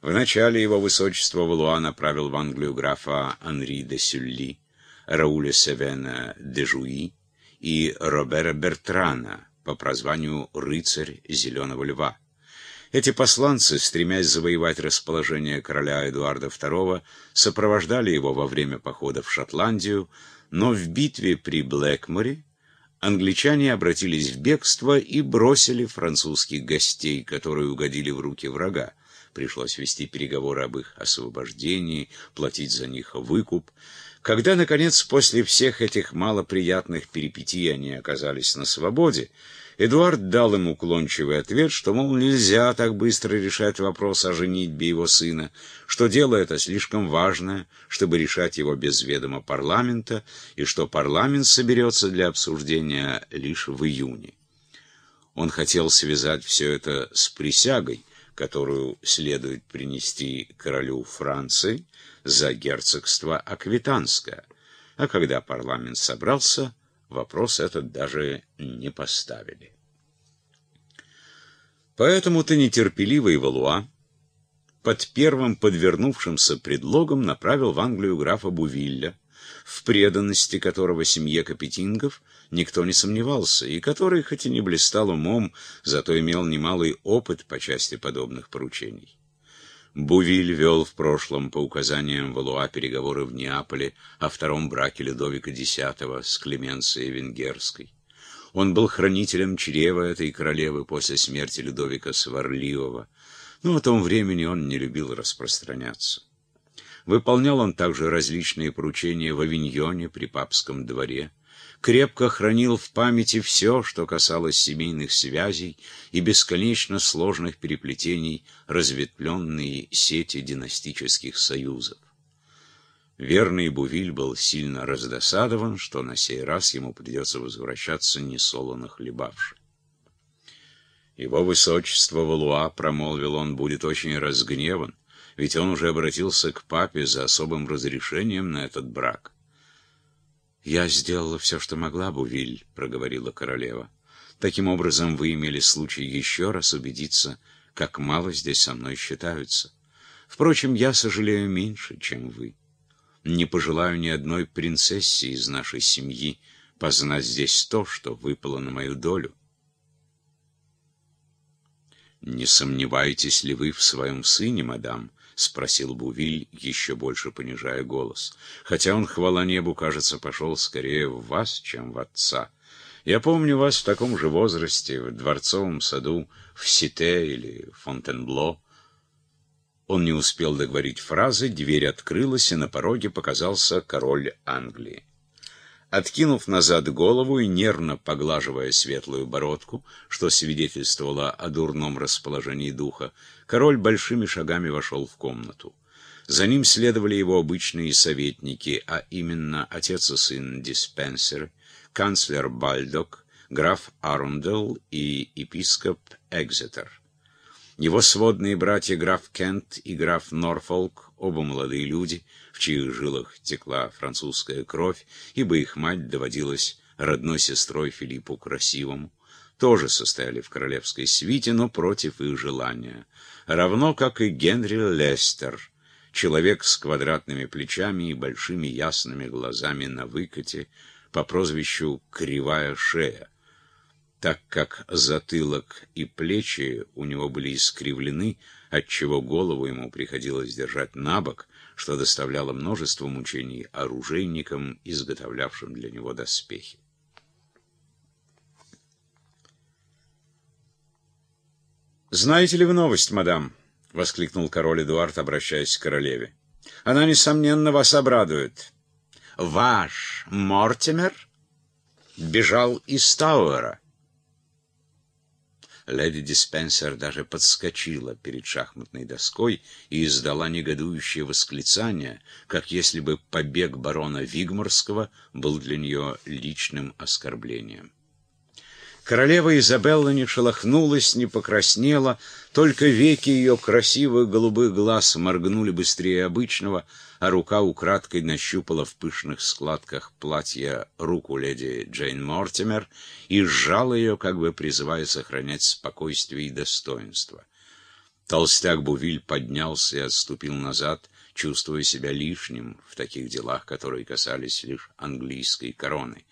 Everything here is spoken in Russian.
Вначале его высочество Валуа направил в Англию графа Анри де Сюлли, Рауля Севена де Жуи и Робера Бертрана по прозванию «Рыцарь Зеленого Льва». Эти посланцы, стремясь завоевать расположение короля Эдуарда II, сопровождали его во время похода в Шотландию, но в битве при Блэкморе англичане обратились в бегство и бросили французских гостей, которые угодили в руки врага. Пришлось вести переговоры об их освобождении, платить за них выкуп. Когда, наконец, после всех этих малоприятных перипетий они оказались на свободе, Эдуард дал им уклончивый ответ, что, мол, нельзя так быстро решать вопрос о женитьбе его сына, что дело это слишком важное, чтобы решать его без ведома парламента, и что парламент соберется для обсуждения лишь в июне. Он хотел связать все это с присягой, которую следует принести королю Франции за герцогство Аквитанское, а когда парламент собрался, вопрос этот даже не поставили. Поэтому-то нетерпеливый Валуа под первым подвернувшимся предлогом направил в Англию графа Бувилля, в преданности которого семье Капетингов никто не сомневался, и который, хоть и не блистал умом, зато имел немалый опыт по части подобных поручений. Бувиль вел в прошлом по указаниям Валуа переговоры в Неаполе о втором браке Людовика X с Клеменцией Венгерской. Он был хранителем чрева этой королевы после смерти Людовика Сварливого, но о том времени он не любил распространяться. Выполнял он также различные поручения в Авиньоне при папском дворе, крепко хранил в памяти все, что касалось семейных связей и бесконечно сложных переплетений разветвленные сети династических союзов. Верный Бувиль был сильно раздосадован, что на сей раз ему придется возвращаться несолоно хлебавши. Его высочество Валуа, промолвил он, будет очень разгневан, ведь он уже обратился к папе за особым разрешением на этот брак. «Я сделала все, что могла, Бувиль», — проговорила королева. «Таким образом, вы имели случай еще раз убедиться, как мало здесь со мной считаются. Впрочем, я сожалею меньше, чем вы. Не пожелаю ни одной принцессе из нашей семьи познать здесь то, что выпало на мою долю. «Не сомневаетесь ли вы в своем сыне, мадам?» — спросил Бувиль, еще больше понижая голос. «Хотя он, хвала небу, кажется, пошел скорее в вас, чем в отца. Я помню вас в таком же возрасте, в дворцовом саду, в Сите или Фонтенбло». Он не успел договорить фразы, дверь открылась, и на пороге показался король Англии. Откинув назад голову и нервно поглаживая светлую бородку, что свидетельствовало о дурном расположении духа, король большими шагами вошел в комнату. За ним следовали его обычные советники, а именно отец и сын Диспенсер, канцлер Бальдок, граф Арундел и епископ Экзетер. Его сводные братья граф Кент и граф Норфолк, оба молодые люди, в чьих жилах текла французская кровь, ибо их мать доводилась родной сестрой Филиппу Красивому, тоже состояли в королевской свите, но против их желания, равно как и Генри Лестер, человек с квадратными плечами и большими ясными глазами на выкате, по прозвищу «Кривая шея», так как затылок и плечи у него были искривлены, отчего голову ему приходилось держать на бок, что доставляло множество мучений оружейникам, изготовлявшим для него доспехи. «Знаете ли вы новость, мадам?» — воскликнул король Эдуард, обращаясь к королеве. «Она, несомненно, вас обрадует. Ваш Мортимер бежал из Тауэра». Леди Диспенсер даже подскочила перед шахматной доской и издала негодующее восклицание, как если бы побег барона Вигморского был для нее личным оскорблением. Королева Изабелла не шелохнулась, не покраснела, только веки ее красивых голубых глаз моргнули быстрее обычного, а рука украдкой нащупала в пышных складках платья руку леди Джейн Мортимер и сжала ее, как бы призывая сохранять спокойствие и достоинство. Толстяк Бувиль поднялся и отступил назад, чувствуя себя лишним в таких делах, которые касались лишь английской короны.